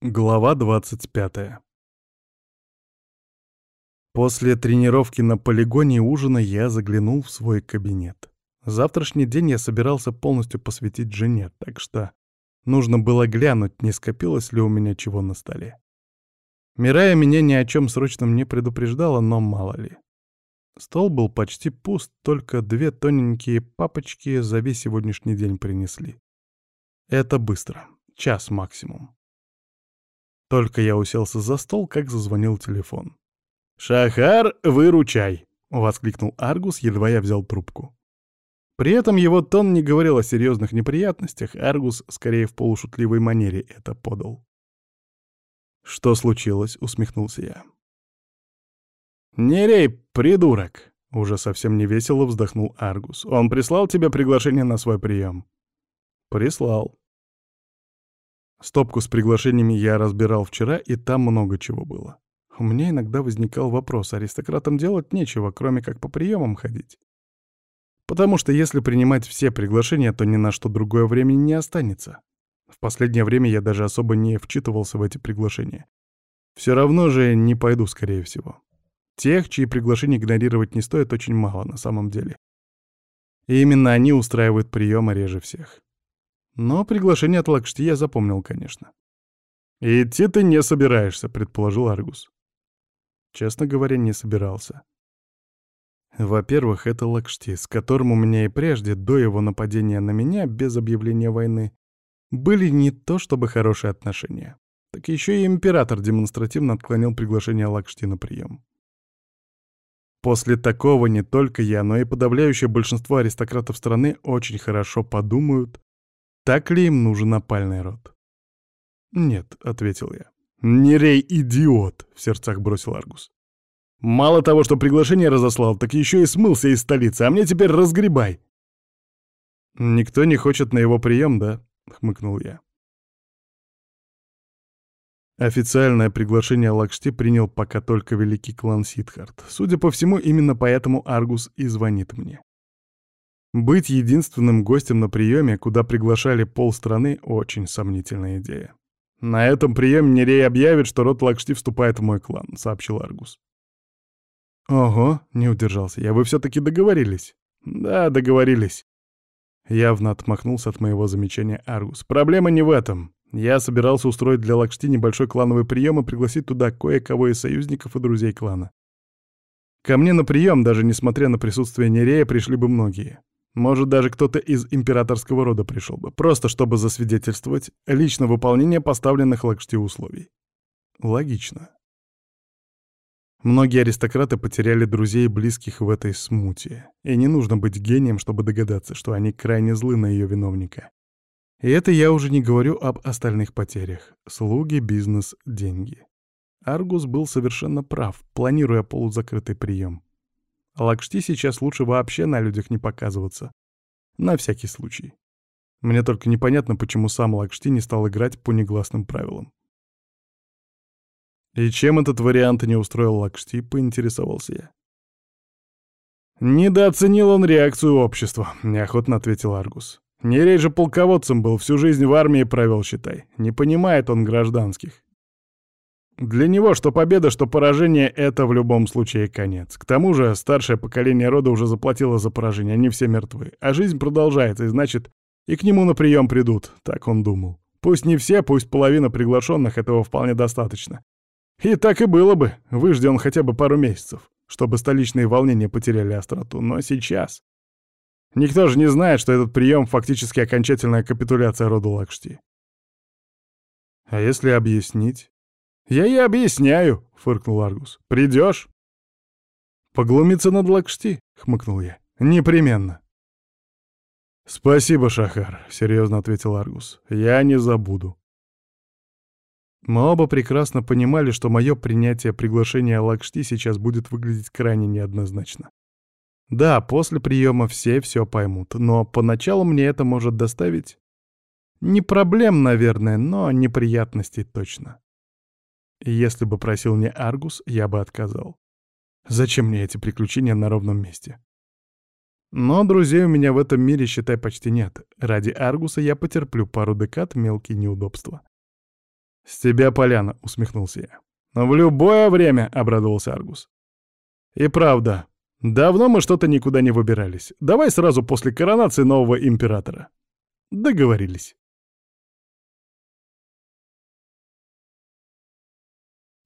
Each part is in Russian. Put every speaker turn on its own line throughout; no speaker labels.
Глава 25 После тренировки на полигоне и ужина я заглянул в свой кабинет. Завтрашний день я собирался полностью посвятить жене, так что нужно было глянуть, не скопилось ли у меня чего на столе. Мирая меня ни о чем срочном не предупреждала, но мало ли. Стол был почти пуст, только две тоненькие папочки за весь сегодняшний день принесли. Это быстро, час максимум. Только я уселся за стол, как зазвонил телефон. «Шахар, выручай!» — воскликнул Аргус, едва я взял трубку. При этом его тон не говорил о серьезных неприятностях, Аргус скорее в полушутливой манере это подал. «Что случилось?» — усмехнулся я. «Нерей, придурок!» — уже совсем невесело вздохнул Аргус. «Он прислал тебе приглашение на свой прием?» «Прислал», Стопку с приглашениями я разбирал вчера, и там много чего было. У меня иногда возникал вопрос, аристократам делать нечего, кроме как по приемам ходить. Потому что если принимать все приглашения, то ни на что другое времени не останется. В последнее время я даже особо не вчитывался в эти приглашения. Все равно же не пойду, скорее всего. Тех, чьи приглашения игнорировать не стоит, очень мало на самом деле. И именно они устраивают приемы реже всех. Но приглашение от Лакшти я запомнил, конечно. «Идти ты не собираешься», — предположил Аргус. Честно говоря, не собирался. Во-первых, это Лакшти, с которым у меня и прежде, до его нападения на меня, без объявления войны, были не то чтобы хорошие отношения. Так еще и император демонстративно отклонил приглашение Лакшти на прием. После такого не только я, но и подавляющее большинство аристократов страны очень хорошо подумают, так ли им нужен опальный род? «Нет», — ответил я. «Нерей идиот!» — в сердцах бросил Аргус. «Мало того, что приглашение разослал, так еще и смылся из столицы, а мне теперь разгребай!» «Никто не хочет на его прием, да?» — хмыкнул я. Официальное приглашение Лакшти принял пока только великий клан Сидхарт. Судя по всему, именно поэтому Аргус и звонит мне. Быть единственным гостем на приеме, куда приглашали полстраны, очень сомнительная идея. «На этом приеме Нерей объявит, что род Лакшти вступает в мой клан», — сообщил Аргус. «Ого», — не удержался я, — «вы все-таки договорились?» «Да, договорились». Явно отмахнулся от моего замечания Аргус. «Проблема не в этом. Я собирался устроить для Лакшти небольшой клановый прием и пригласить туда кое-кого из союзников и друзей клана. Ко мне на прием, даже несмотря на присутствие Нерея, пришли бы многие. Может, даже кто-то из императорского рода пришел бы, просто чтобы засвидетельствовать лично выполнение поставленных Лакшти условий. Логично. Многие аристократы потеряли друзей и близких в этой смуте, и не нужно быть гением, чтобы догадаться, что они крайне злы на ее виновника. И это я уже не говорю об остальных потерях. Слуги, бизнес, деньги. Аргус был совершенно прав, планируя полузакрытый прием. Лакшти сейчас лучше вообще на людях не показываться. На всякий случай. Мне только непонятно, почему сам Лакшти не стал играть по негласным правилам. И чем этот вариант не устроил Лакшти, поинтересовался я. «Недооценил он реакцию общества», — неохотно ответил Аргус. «Нерей же полководцем был, всю жизнь в армии провел, считай. Не понимает он гражданских. Для него что победа, что поражение — это в любом случае конец. К тому же старшее поколение рода уже заплатило за поражение, они все мертвы. А жизнь продолжается, и значит, и к нему на прием придут, так он думал. Пусть не все, пусть половина приглашенных, этого вполне достаточно. И так и было бы, выжди он хотя бы пару месяцев, чтобы столичные волнения потеряли остроту. Но сейчас... Никто же не знает, что этот прием фактически окончательная капитуляция рода Лакшти. А если объяснить? «Я и объясняю», — фыркнул Аргус. «Придешь?» «Поглумиться над Лакшти?» — хмыкнул я. «Непременно». «Спасибо, Шахар», — серьезно ответил Аргус. «Я не забуду». Мы оба прекрасно понимали, что мое принятие приглашения Лакшти сейчас будет выглядеть крайне неоднозначно. Да, после приема все все поймут, но поначалу мне это может доставить... Не проблем, наверное, но неприятностей точно. Если бы просил не Аргус, я бы отказал. Зачем мне эти приключения на ровном месте? Но друзей у меня в этом мире, считай, почти нет. Ради Аргуса я потерплю пару декад мелкие неудобства. «С тебя поляна», — усмехнулся я. «В любое время», — обрадовался Аргус. «И правда, давно мы что-то никуда не выбирались. Давай сразу после коронации нового императора». Договорились.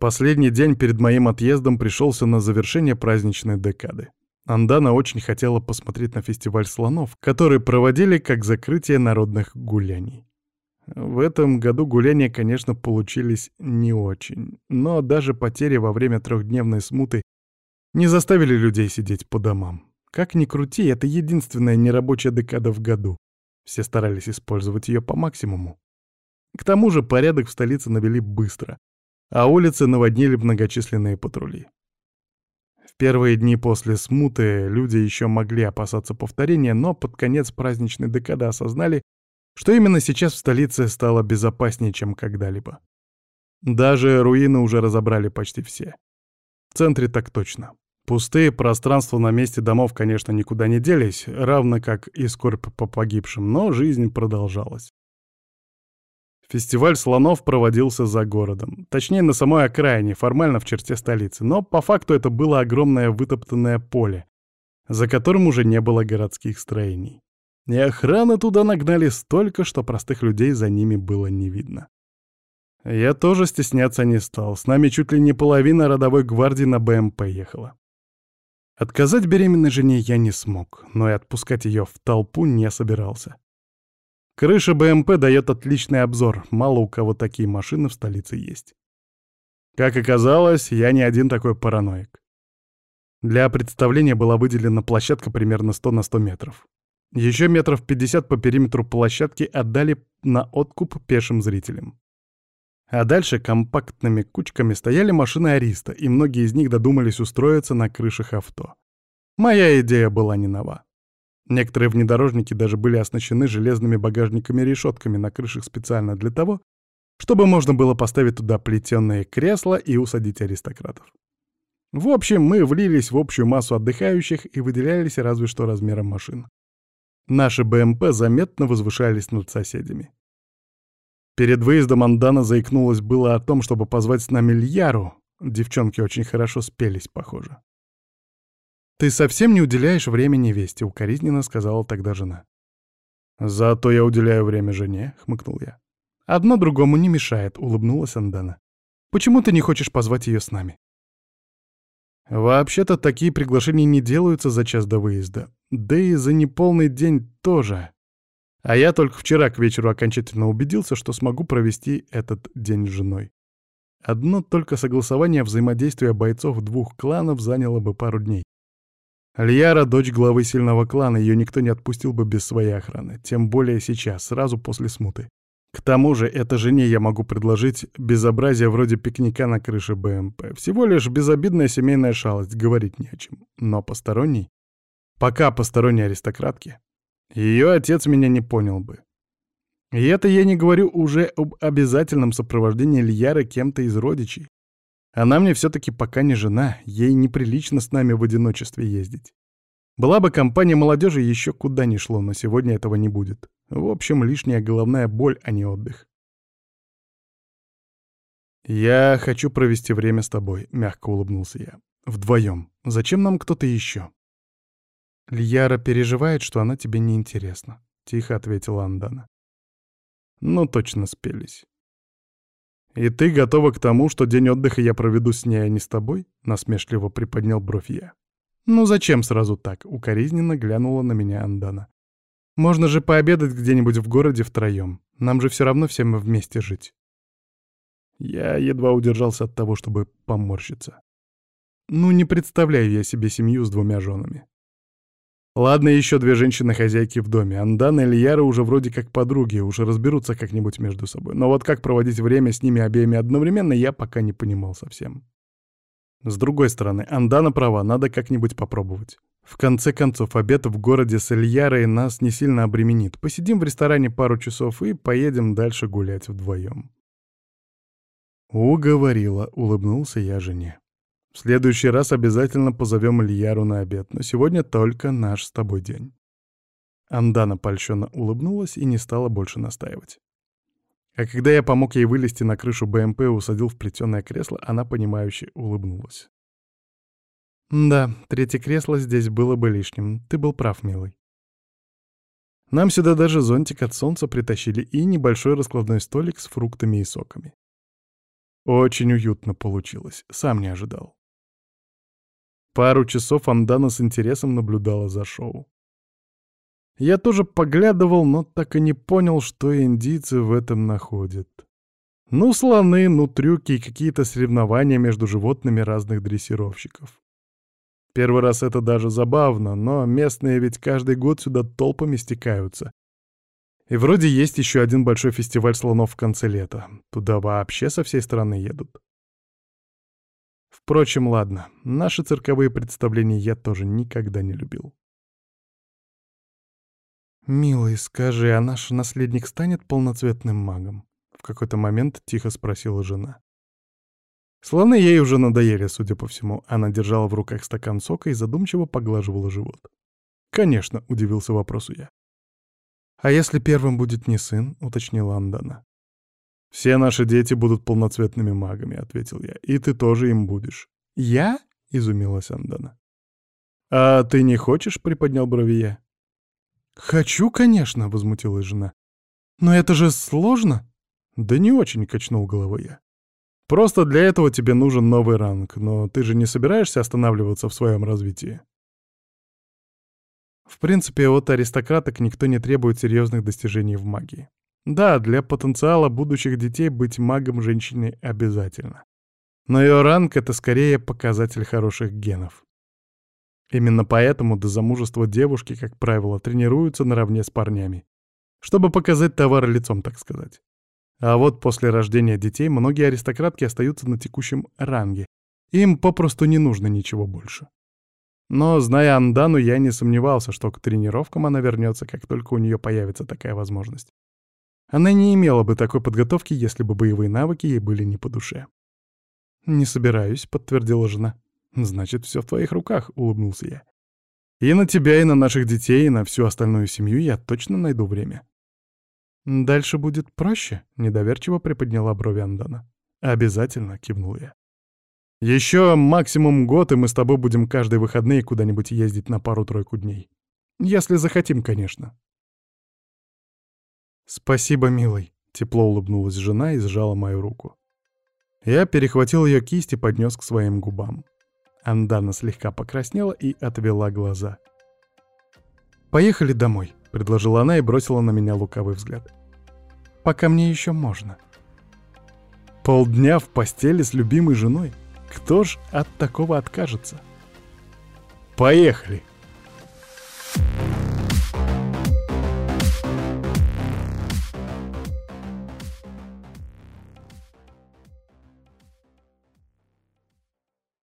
Последний день перед моим отъездом пришелся на завершение праздничной декады. Андана очень хотела посмотреть на фестиваль слонов, который проводили как закрытие народных гуляний. В этом году гуляния, конечно, получились не очень, но даже потери во время трехдневной смуты не заставили людей сидеть по домам. Как ни крути, это единственная нерабочая декада в году. Все старались использовать ее по максимуму. К тому же порядок в столице навели быстро, а улицы наводнили многочисленные патрули. В первые дни после смуты люди еще могли опасаться повторения, но под конец праздничной декады осознали, что именно сейчас в столице стало безопаснее, чем когда-либо. Даже руины уже разобрали почти все. В центре так точно. Пустые пространства на месте домов, конечно, никуда не делись, равно как и скорбь по погибшим, но жизнь продолжалась. Фестиваль слонов проводился за городом. Точнее, на самой окраине, формально в черте столицы. Но по факту это было огромное вытоптанное поле, за которым уже не было городских строений. И охраны туда нагнали столько, что простых людей за ними было не видно. Я тоже стесняться не стал. С нами чуть ли не половина родовой гвардии на БМП ехала. Отказать беременной жене я не смог, но и отпускать ее в толпу не собирался. Крыша БМП дает отличный обзор, мало у кого такие машины в столице есть. Как оказалось, я не один такой параноик. Для представления была выделена площадка примерно 100 на 100 метров. Еще метров 50 по периметру площадки отдали на откуп пешим зрителям. А дальше компактными кучками стояли машины Ариста, и многие из них додумались устроиться на крышах авто. Моя идея была не нова. Некоторые внедорожники даже были оснащены железными багажниками-решетками на крышах специально для того, чтобы можно было поставить туда плетеные кресла и усадить аристократов. В общем, мы влились в общую массу отдыхающих и выделялись разве что размером машин. Наши БМП заметно возвышались над соседями. Перед выездом Андана заикнулась было о том, чтобы позвать с нами Льяру. Девчонки очень хорошо спелись, похоже. «Ты совсем не уделяешь времени вести», — укоризненно сказала тогда жена. «Зато я уделяю время жене», — хмыкнул я. «Одно другому не мешает», — улыбнулась Андана. «Почему ты не хочешь позвать ее с нами?» «Вообще-то такие приглашения не делаются за час до выезда. Да и за неполный день тоже. А я только вчера к вечеру окончательно убедился, что смогу провести этот день с женой. Одно только согласование взаимодействия бойцов двух кланов заняло бы пару дней. Альяра — дочь главы сильного клана, ее никто не отпустил бы без своей охраны, тем более сейчас, сразу после смуты. К тому же, этой жене я могу предложить безобразие вроде пикника на крыше БМП. Всего лишь безобидная семейная шалость, говорить не о чем. Но посторонний? Пока посторонней аристократки. Ее отец меня не понял бы. И это я не говорю уже об обязательном сопровождении Ильяры кем-то из родичей. Она мне все-таки пока не жена, ей неприлично с нами в одиночестве ездить. Была бы компания молодежи, еще куда ни шло, но сегодня этого не будет. В общем, лишняя головная боль, а не отдых. «Я хочу провести время с тобой», — мягко улыбнулся я. «Вдвоем. Зачем нам кто-то еще?» «Льяра переживает, что она тебе неинтересна», — тихо ответила Андана. «Ну, точно спелись. «И ты готова к тому, что день отдыха я проведу с ней, а не с тобой?» — насмешливо приподнял бровь я. «Ну зачем сразу так?» — укоризненно глянула на меня Андана. «Можно же пообедать где-нибудь в городе втроем. Нам же все равно всем вместе жить». Я едва удержался от того, чтобы поморщиться. Ну, не представляю я себе семью с двумя женами. Ладно, еще две женщины-хозяйки в доме. Андана и Лияра уже вроде как подруги, уже разберутся как-нибудь между собой. Но вот как проводить время с ними обеими одновременно, я пока не понимал совсем. С другой стороны, Андана права, надо как-нибудь попробовать. В конце концов, обед в городе с Ильярой нас не сильно обременит. Посидим в ресторане пару часов и поедем дальше гулять вдвоем. Уговорила, улыбнулся я жене. В следующий раз обязательно позовем Ильяру на обед, но сегодня только наш с тобой день». Андана польщенно улыбнулась и не стала больше настаивать. А когда я помог ей вылезти на крышу БМП и усадил в плетеное кресло, она, понимающе улыбнулась. «Да, третье кресло здесь было бы лишним. Ты был прав, милый. Нам сюда даже зонтик от солнца притащили и небольшой раскладной столик с фруктами и соками. Очень уютно получилось, сам не ожидал. Пару часов Андана с интересом наблюдала за шоу. Я тоже поглядывал, но так и не понял, что индийцы в этом находят. Ну, слоны, ну, трюки и какие-то соревнования между животными разных дрессировщиков. Первый раз это даже забавно, но местные ведь каждый год сюда толпами стекаются. И вроде есть еще один большой фестиваль слонов в конце лета. Туда вообще со всей страны едут. Впрочем, ладно, наши цирковые представления я тоже никогда не любил. «Милый, скажи, а наш наследник станет полноцветным магом?» — в какой-то момент тихо спросила жена. Слоны ей уже надоели, судя по всему. Она держала в руках стакан сока и задумчиво поглаживала живот. «Конечно», — удивился вопросу я. «А если первым будет не сын?» — уточнила Андана. «Все наши дети будут полноцветными магами», — ответил я. «И ты тоже им будешь». «Я?» — изумилась Андана. «А ты не хочешь?» — приподнял брови я. «Хочу, конечно», — возмутилась жена. «Но это же сложно». «Да не очень», — качнул головой я. «Просто для этого тебе нужен новый ранг, но ты же не собираешься останавливаться в своем развитии?» В принципе, от аристократок никто не требует серьезных достижений в магии. Да, для потенциала будущих детей быть магом женщине обязательно. Но ее ранг — это скорее показатель хороших генов. Именно поэтому до замужества девушки, как правило, тренируются наравне с парнями, чтобы показать товар лицом, так сказать. А вот после рождения детей многие аристократки остаются на текущем ранге. Им попросту не нужно ничего больше. Но, зная Андану, я не сомневался, что к тренировкам она вернется, как только у нее появится такая возможность. Она не имела бы такой подготовки, если бы боевые навыки ей были не по душе. «Не собираюсь», — подтвердила жена. «Значит, все в твоих руках», — улыбнулся я. «И на тебя, и на наших детей, и на всю остальную семью я точно найду время». «Дальше будет проще», — недоверчиво приподняла брови Андана. «Обязательно», — кивнул я. «Еще максимум год, и мы с тобой будем каждые выходные куда-нибудь ездить на пару-тройку дней. Если захотим, конечно». «Спасибо, милый», — тепло улыбнулась жена и сжала мою руку. Я перехватил ее кисть и поднес к своим губам. Андана слегка покраснела и отвела глаза. «Поехали домой», — предложила она и бросила на меня лукавый взгляд. «Пока мне еще можно». Полдня в постели с любимой женой? Кто ж от такого откажется? «Поехали!»